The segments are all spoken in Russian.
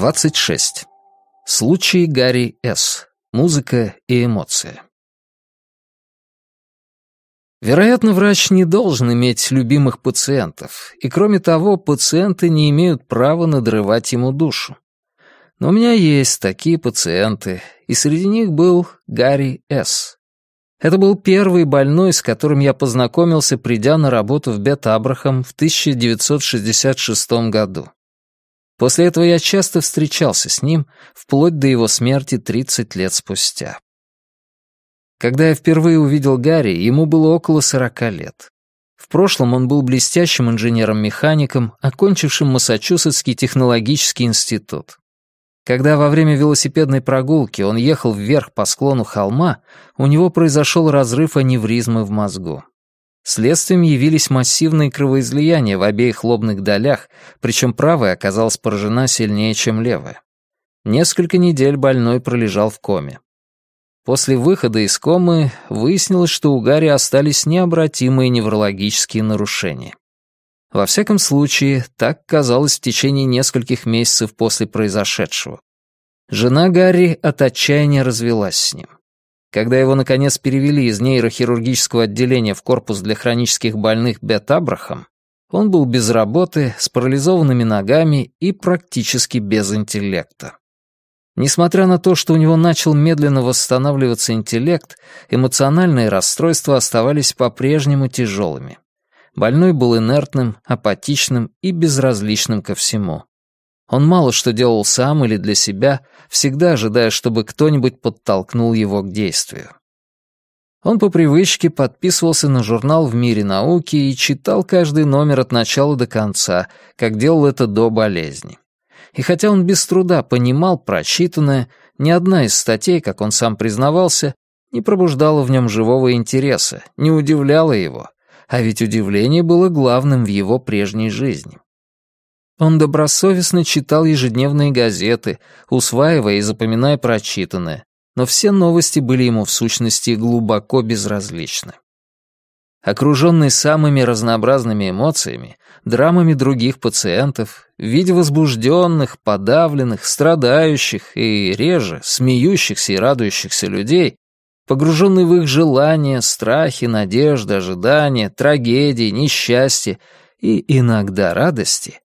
26. Случай Гарри С. Музыка и эмоции. Вероятно, врач не должен иметь любимых пациентов, и кроме того, пациенты не имеют права надрывать ему душу. Но у меня есть такие пациенты, и среди них был Гарри С. Это был первый больной, с которым я познакомился, придя на работу в Бет-Абрахам в 1966 году. После этого я часто встречался с ним, вплоть до его смерти 30 лет спустя. Когда я впервые увидел Гарри, ему было около 40 лет. В прошлом он был блестящим инженером-механиком, окончившим Массачусетский технологический институт. Когда во время велосипедной прогулки он ехал вверх по склону холма, у него произошел разрыв аневризмы в мозгу. Следствием явились массивные кровоизлияния в обеих лобных долях, причем правая оказалась поражена сильнее, чем левая. Несколько недель больной пролежал в коме. После выхода из комы выяснилось, что у Гарри остались необратимые неврологические нарушения. Во всяком случае, так казалось в течение нескольких месяцев после произошедшего. Жена Гарри от отчаяния развелась с ним. Когда его, наконец, перевели из нейрохирургического отделения в корпус для хронических больных Бет Абрахам, он был без работы, с парализованными ногами и практически без интеллекта. Несмотря на то, что у него начал медленно восстанавливаться интеллект, эмоциональные расстройства оставались по-прежнему тяжелыми. Больной был инертным, апатичным и безразличным ко всему. Он мало что делал сам или для себя, всегда ожидая, чтобы кто-нибудь подтолкнул его к действию. Он по привычке подписывался на журнал «В мире науки» и читал каждый номер от начала до конца, как делал это до болезни. И хотя он без труда понимал прочитанное, ни одна из статей, как он сам признавался, не пробуждала в нем живого интереса, не удивляла его, а ведь удивление было главным в его прежней жизни. Он добросовестно читал ежедневные газеты, усваивая и запоминая прочитанное, но все новости были ему в сущности глубоко безразличны. Окруженный самыми разнообразными эмоциями, драмами других пациентов, в возбужденных, подавленных, страдающих и, реже, смеющихся и радующихся людей, погруженный в их желания, страхи, надежды, ожидания, трагедии, несчастья и иногда радости,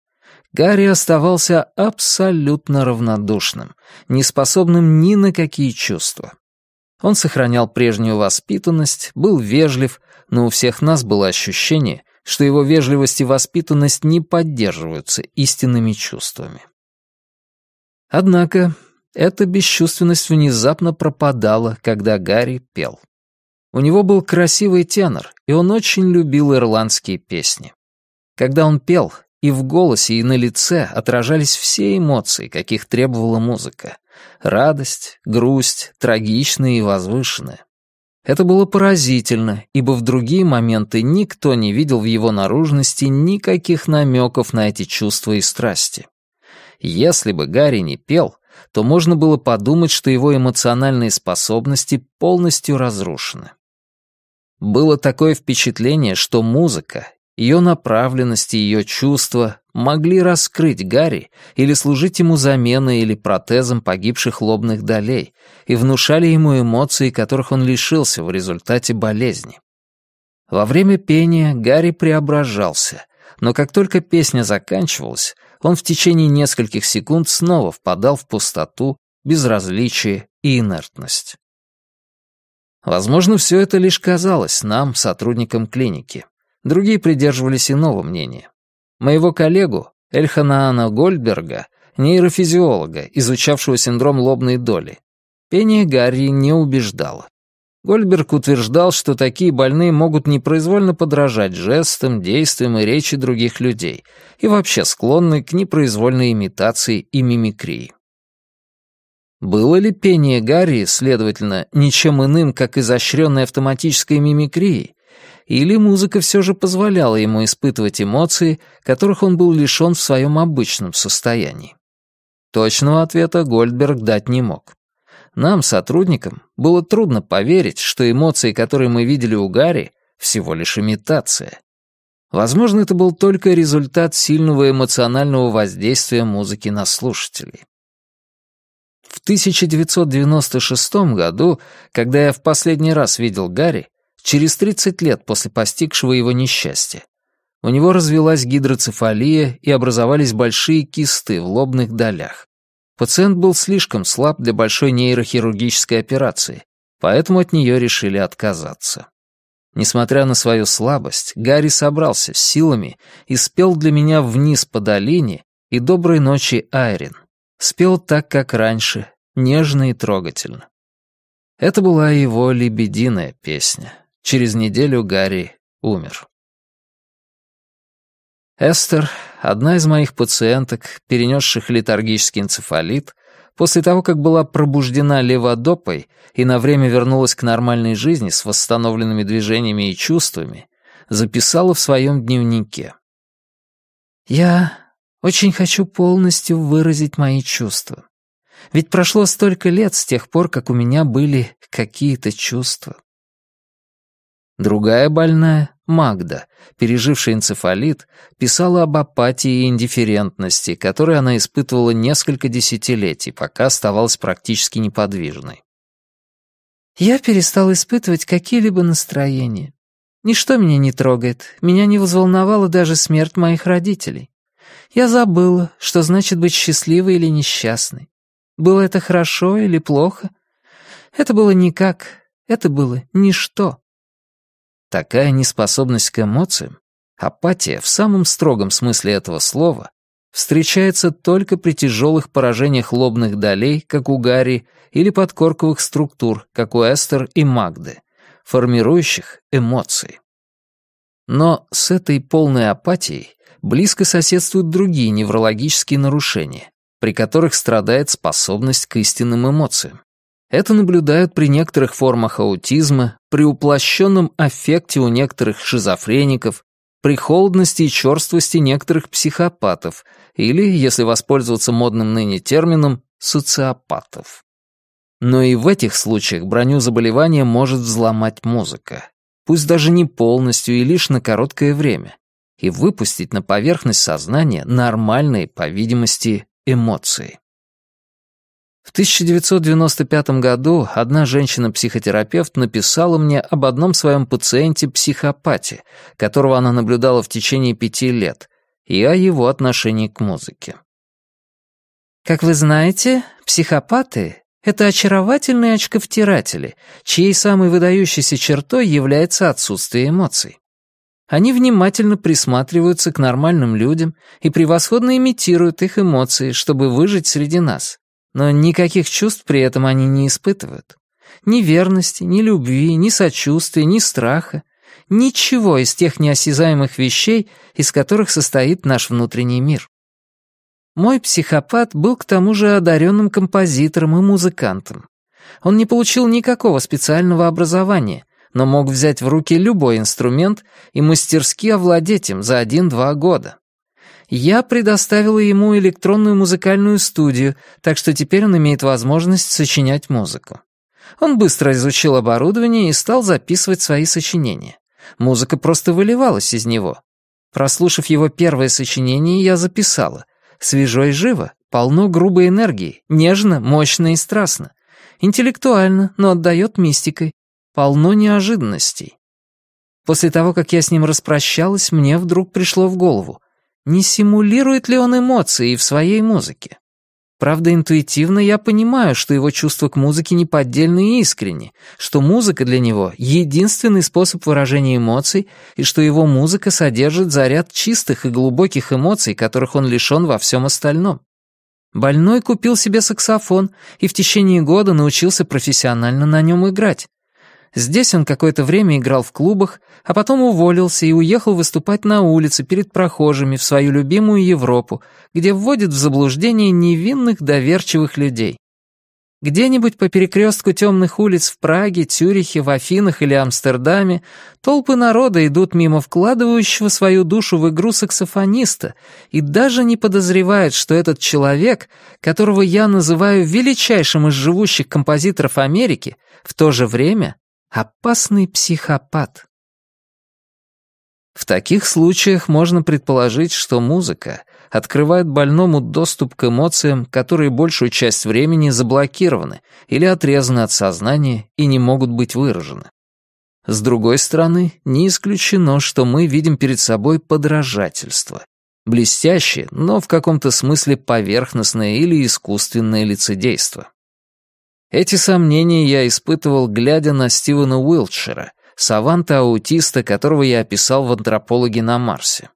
Гарри оставался абсолютно равнодушным, неспособным ни на какие чувства. Он сохранял прежнюю воспитанность, был вежлив, но у всех нас было ощущение, что его вежливость и воспитанность не поддерживаются истинными чувствами. Однако эта бесчувственность внезапно пропадала, когда Гарри пел. У него был красивый тенор, и он очень любил ирландские песни. Когда он пел, и в голосе, и на лице отражались все эмоции, каких требовала музыка. Радость, грусть, трагичные и возвышенные. Это было поразительно, ибо в другие моменты никто не видел в его наружности никаких намеков на эти чувства и страсти. Если бы Гарри не пел, то можно было подумать, что его эмоциональные способности полностью разрушены. Было такое впечатление, что музыка ее направленность и ее чувства могли раскрыть Гарри или служить ему заменой или протезом погибших лобных долей и внушали ему эмоции, которых он лишился в результате болезни. Во время пения Гарри преображался, но как только песня заканчивалась, он в течение нескольких секунд снова впадал в пустоту, безразличие и инертность. Возможно, все это лишь казалось нам, сотрудникам клиники. Другие придерживались иного мнения. Моего коллегу, Эльханаана Гольдберга, нейрофизиолога, изучавшего синдром лобной доли, пение Гарри не убеждало. Гольдберг утверждал, что такие больные могут непроизвольно подражать жестам, действиям и речи других людей и вообще склонны к непроизвольной имитации и мимикрии. Было ли пение Гарри, следовательно, ничем иным, как изощренной автоматической мимикрией, или музыка все же позволяла ему испытывать эмоции, которых он был лишен в своем обычном состоянии. Точного ответа Гольдберг дать не мог. Нам, сотрудникам, было трудно поверить, что эмоции, которые мы видели у Гарри, всего лишь имитация. Возможно, это был только результат сильного эмоционального воздействия музыки на слушателей. В 1996 году, когда я в последний раз видел Гарри, через 30 лет после постигшего его несчастья. У него развилась гидроцефалия и образовались большие кисты в лобных долях. Пациент был слишком слаб для большой нейрохирургической операции, поэтому от нее решили отказаться. Несмотря на свою слабость, Гарри собрался с силами и спел для меня «Вниз по долине» и «Доброй ночи, Айрин». Спел так, как раньше, нежно и трогательно. Это была его лебединая песня. Через неделю Гарри умер. Эстер, одна из моих пациенток, перенесших летаргический энцефалит, после того, как была пробуждена леводопой и на время вернулась к нормальной жизни с восстановленными движениями и чувствами, записала в своем дневнике. «Я очень хочу полностью выразить мои чувства. Ведь прошло столько лет с тех пор, как у меня были какие-то чувства. Другая больная, Магда, пережившая энцефалит, писала об апатии и индифферентности, которые она испытывала несколько десятилетий, пока оставалась практически неподвижной. «Я перестал испытывать какие-либо настроения. Ничто меня не трогает, меня не взволновала даже смерть моих родителей. Я забыла, что значит быть счастливой или несчастной. Было это хорошо или плохо? Это было никак, это было ничто. Такая неспособность к эмоциям, апатия в самом строгом смысле этого слова, встречается только при тяжелых поражениях лобных долей, как у Гарри, или подкорковых структур, как у Эстер и Магды, формирующих эмоции. Но с этой полной апатией близко соседствуют другие неврологические нарушения, при которых страдает способность к истинным эмоциям. Это наблюдают при некоторых формах аутизма, при уплощенном аффекте у некоторых шизофреников, при холодности и черствости некоторых психопатов или, если воспользоваться модным ныне термином, социопатов. Но и в этих случаях броню заболевания может взломать музыка, пусть даже не полностью и лишь на короткое время, и выпустить на поверхность сознания нормальные, по видимости, эмоции. 1995 году одна женщина-психотерапевт написала мне об одном своем пациенте-психопате, которого она наблюдала в течение пяти лет, и о его отношении к музыке. Как вы знаете, психопаты — это очаровательные очковтиратели, чьей самой выдающейся чертой является отсутствие эмоций. Они внимательно присматриваются к нормальным людям и превосходно имитируют их эмоции, чтобы выжить среди нас. Но никаких чувств при этом они не испытывают. Ни верности, ни любви, ни сочувствия, ни страха. Ничего из тех неосязаемых вещей, из которых состоит наш внутренний мир. Мой психопат был к тому же одаренным композитором и музыкантом. Он не получил никакого специального образования, но мог взять в руки любой инструмент и мастерски овладеть им за один-два года. Я предоставила ему электронную музыкальную студию, так что теперь он имеет возможность сочинять музыку. Он быстро изучил оборудование и стал записывать свои сочинения. Музыка просто выливалась из него. Прослушав его первое сочинение, я записала. Свежо и живо, полно грубой энергии, нежно, мощно и страстно. Интеллектуально, но отдает мистикой. Полно неожиданностей. После того, как я с ним распрощалась, мне вдруг пришло в голову не симулирует ли он эмоции в своей музыке. Правда, интуитивно я понимаю, что его чувства к музыке неподдельны и искренни, что музыка для него — единственный способ выражения эмоций, и что его музыка содержит заряд чистых и глубоких эмоций, которых он лишен во всем остальном. Больной купил себе саксофон и в течение года научился профессионально на нем играть. Здесь он какое-то время играл в клубах, а потом уволился и уехал выступать на улице перед прохожими в свою любимую Европу, где вводит в заблуждение невинных доверчивых людей. Где-нибудь по перекрестку темных улиц в Праге, Тюрихе, в Афинах или Амстердаме толпы народа идут мимо вкладывающего свою душу в игру саксофониста и даже не подозревают, что этот человек, которого я называю величайшим из живущих композиторов Америки, в то же время Опасный психопат. В таких случаях можно предположить, что музыка открывает больному доступ к эмоциям, которые большую часть времени заблокированы или отрезаны от сознания и не могут быть выражены. С другой стороны, не исключено, что мы видим перед собой подражательство. Блестящее, но в каком-то смысле поверхностное или искусственное лицедейство. Эти сомнения я испытывал, глядя на Стивена Уилтшера, саванта-аутиста, которого я описал в «Антропологе на Марсе».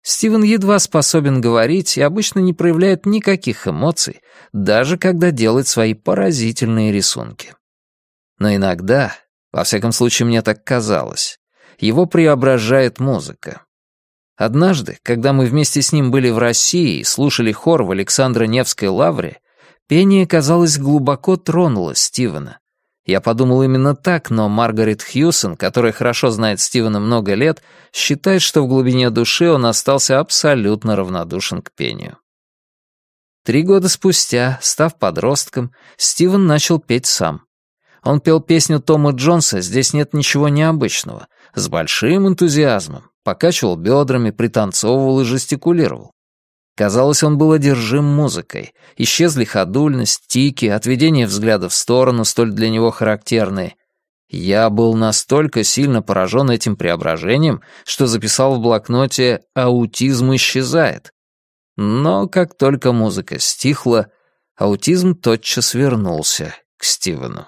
Стивен едва способен говорить и обычно не проявляет никаких эмоций, даже когда делает свои поразительные рисунки. Но иногда, во всяком случае мне так казалось, его преображает музыка. Однажды, когда мы вместе с ним были в России и слушали хор в Александро-Невской лавре, Пение, казалось, глубоко тронуло Стивена. Я подумал именно так, но Маргарет Хьюсон, которая хорошо знает Стивена много лет, считает, что в глубине души он остался абсолютно равнодушен к пению. Три года спустя, став подростком, Стивен начал петь сам. Он пел песню Тома Джонса «Здесь нет ничего необычного», с большим энтузиазмом, покачивал бедрами, пританцовывал и жестикулировал. Казалось, он был одержим музыкой. Исчезли ходульность, тики, отведение взгляда в сторону, столь для него характерные. Я был настолько сильно поражен этим преображением, что записал в блокноте «Аутизм исчезает». Но как только музыка стихла, аутизм тотчас вернулся к Стивену.